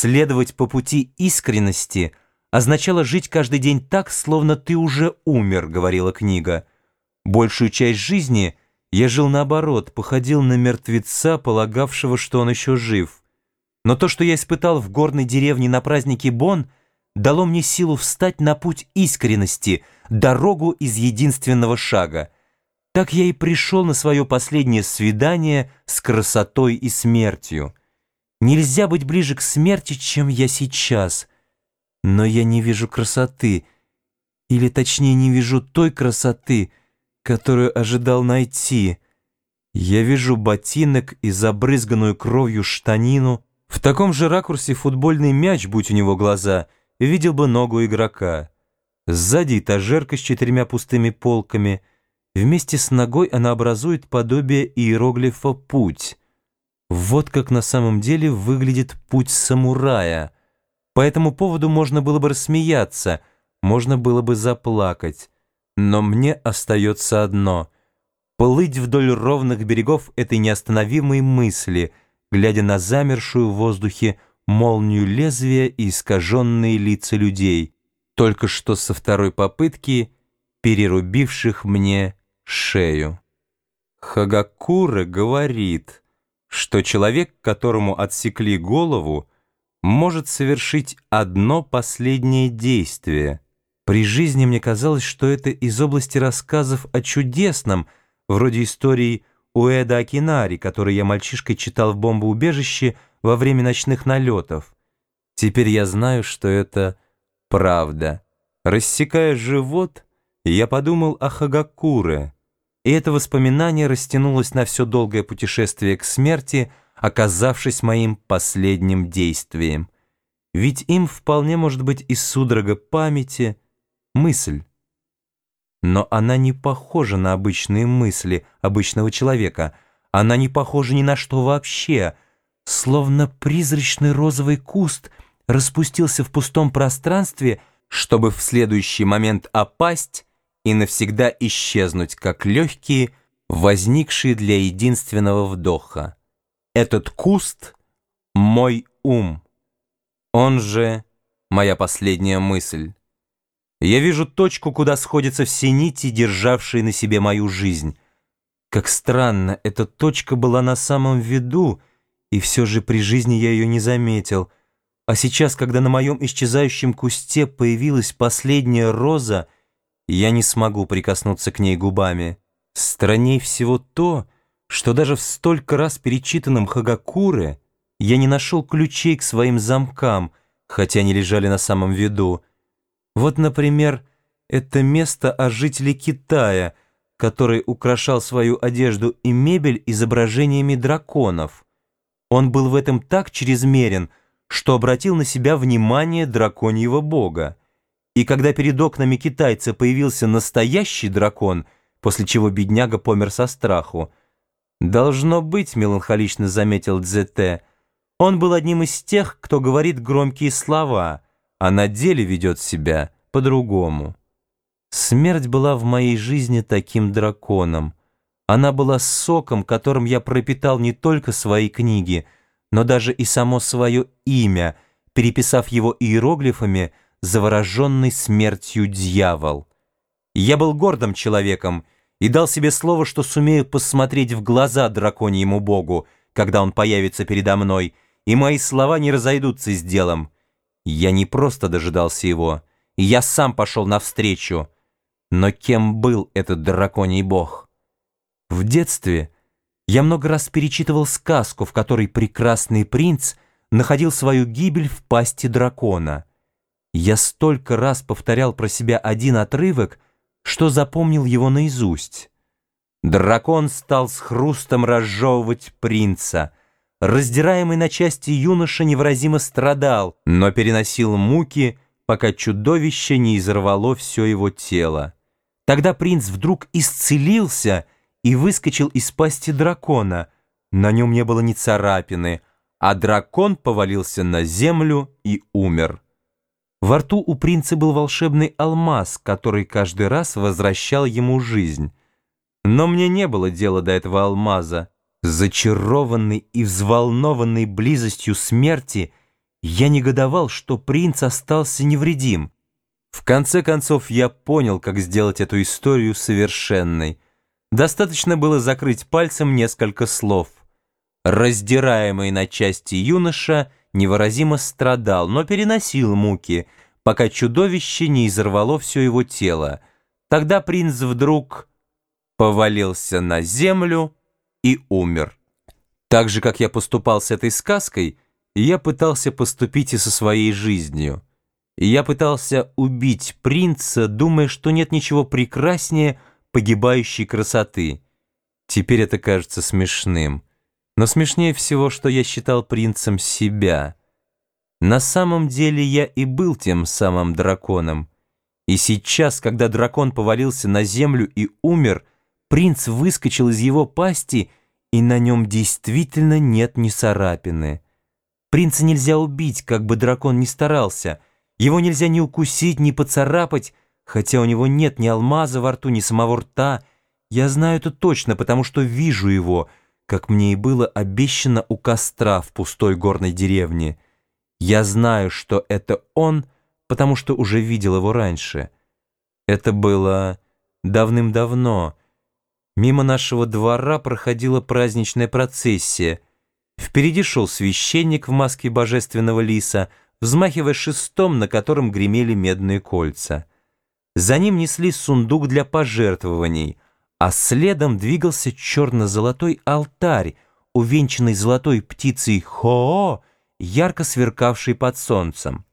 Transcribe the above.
Следовать по пути искренности означало жить каждый день так, словно ты уже умер, говорила книга. Большую часть жизни я жил наоборот, походил на мертвеца, полагавшего, что он еще жив. Но то, что я испытал в горной деревне на празднике Бон, дало мне силу встать на путь искренности, дорогу из единственного шага. Так я и пришел на свое последнее свидание с красотой и смертью. Нельзя быть ближе к смерти, чем я сейчас. Но я не вижу красоты, или точнее не вижу той красоты, которую ожидал найти. Я вижу ботинок и забрызганную кровью штанину. В таком же ракурсе футбольный мяч, будь у него глаза, видел бы ногу игрока. Сзади этажерка с четырьмя пустыми полками. Вместе с ногой она образует подобие иероглифа «путь». Вот как на самом деле выглядит путь самурая. По этому поводу можно было бы рассмеяться, можно было бы заплакать. Но мне остается одно — плыть вдоль ровных берегов этой неостановимой мысли, глядя на замершую в воздухе молнию лезвия и искаженные лица людей, только что со второй попытки перерубивших мне шею. Хагакура говорит — что человек, которому отсекли голову, может совершить одно последнее действие. При жизни мне казалось, что это из области рассказов о чудесном, вроде истории Уэда Акинари, который я мальчишкой читал в бомбоубежище во время ночных налетов. Теперь я знаю, что это правда. Рассекая живот, я подумал о Хагакуре — и это воспоминание растянулось на все долгое путешествие к смерти, оказавшись моим последним действием. Ведь им вполне может быть и судорога памяти, мысль. Но она не похожа на обычные мысли обычного человека. Она не похожа ни на что вообще. Словно призрачный розовый куст распустился в пустом пространстве, чтобы в следующий момент опасть и навсегда исчезнуть, как легкие, возникшие для единственного вдоха. Этот куст — мой ум, он же моя последняя мысль. Я вижу точку, куда сходятся все нити, державшие на себе мою жизнь. Как странно, эта точка была на самом виду, и все же при жизни я ее не заметил. А сейчас, когда на моем исчезающем кусте появилась последняя роза — я не смогу прикоснуться к ней губами. Странней всего то, что даже в столько раз перечитанном Хагакуре я не нашел ключей к своим замкам, хотя они лежали на самом виду. Вот, например, это место о жителе Китая, который украшал свою одежду и мебель изображениями драконов. Он был в этом так чрезмерен, что обратил на себя внимание драконьего бога. И когда перед окнами китайца появился настоящий дракон, после чего бедняга помер со страху, «Должно быть», — меланхолично заметил Дзете, «он был одним из тех, кто говорит громкие слова, а на деле ведет себя по-другому». Смерть была в моей жизни таким драконом. Она была соком, которым я пропитал не только свои книги, но даже и само свое имя, переписав его иероглифами — завороженный смертью дьявол. Я был гордым человеком и дал себе слово, что сумею посмотреть в глаза драконьему богу, когда он появится передо мной, и мои слова не разойдутся с делом. Я не просто дожидался его, я сам пошел навстречу. Но кем был этот драконий бог? В детстве я много раз перечитывал сказку, в которой прекрасный принц находил свою гибель в пасти дракона — я столько раз повторял про себя один отрывок, что запомнил его наизусть. Дракон стал с хрустом разжевывать принца. Раздираемый на части юноша невыразимо страдал, но переносил муки, пока чудовище не изорвало все его тело. Тогда принц вдруг исцелился и выскочил из пасти дракона. На нем не было ни царапины, а дракон повалился на землю и умер. Во рту у принца был волшебный алмаз, который каждый раз возвращал ему жизнь. Но мне не было дела до этого алмаза. Зачарованный и взволнованный близостью смерти, я негодовал, что принц остался невредим. В конце концов, я понял, как сделать эту историю совершенной. Достаточно было закрыть пальцем несколько слов. Раздираемый на части юноша невыразимо страдал, но переносил муки, пока чудовище не изорвало все его тело. Тогда принц вдруг повалился на землю и умер. Так же, как я поступал с этой сказкой, я пытался поступить и со своей жизнью. Я пытался убить принца, думая, что нет ничего прекраснее погибающей красоты. Теперь это кажется смешным. Но смешнее всего, что я считал принцем себя. На самом деле я и был тем самым драконом. И сейчас, когда дракон повалился на землю и умер, принц выскочил из его пасти, и на нем действительно нет ни царапины. Принца нельзя убить, как бы дракон ни старался. Его нельзя ни укусить, ни поцарапать, хотя у него нет ни алмаза во рту, ни самого рта. Я знаю это точно, потому что вижу его — как мне и было обещано у костра в пустой горной деревне. Я знаю, что это он, потому что уже видел его раньше. Это было давным-давно. Мимо нашего двора проходила праздничная процессия. Впереди шел священник в маске божественного лиса, взмахивая шестом, на котором гремели медные кольца. За ним несли сундук для пожертвований — а следом двигался черно-золотой алтарь, увенчанный золотой птицей Хоо, ярко сверкавшей под солнцем.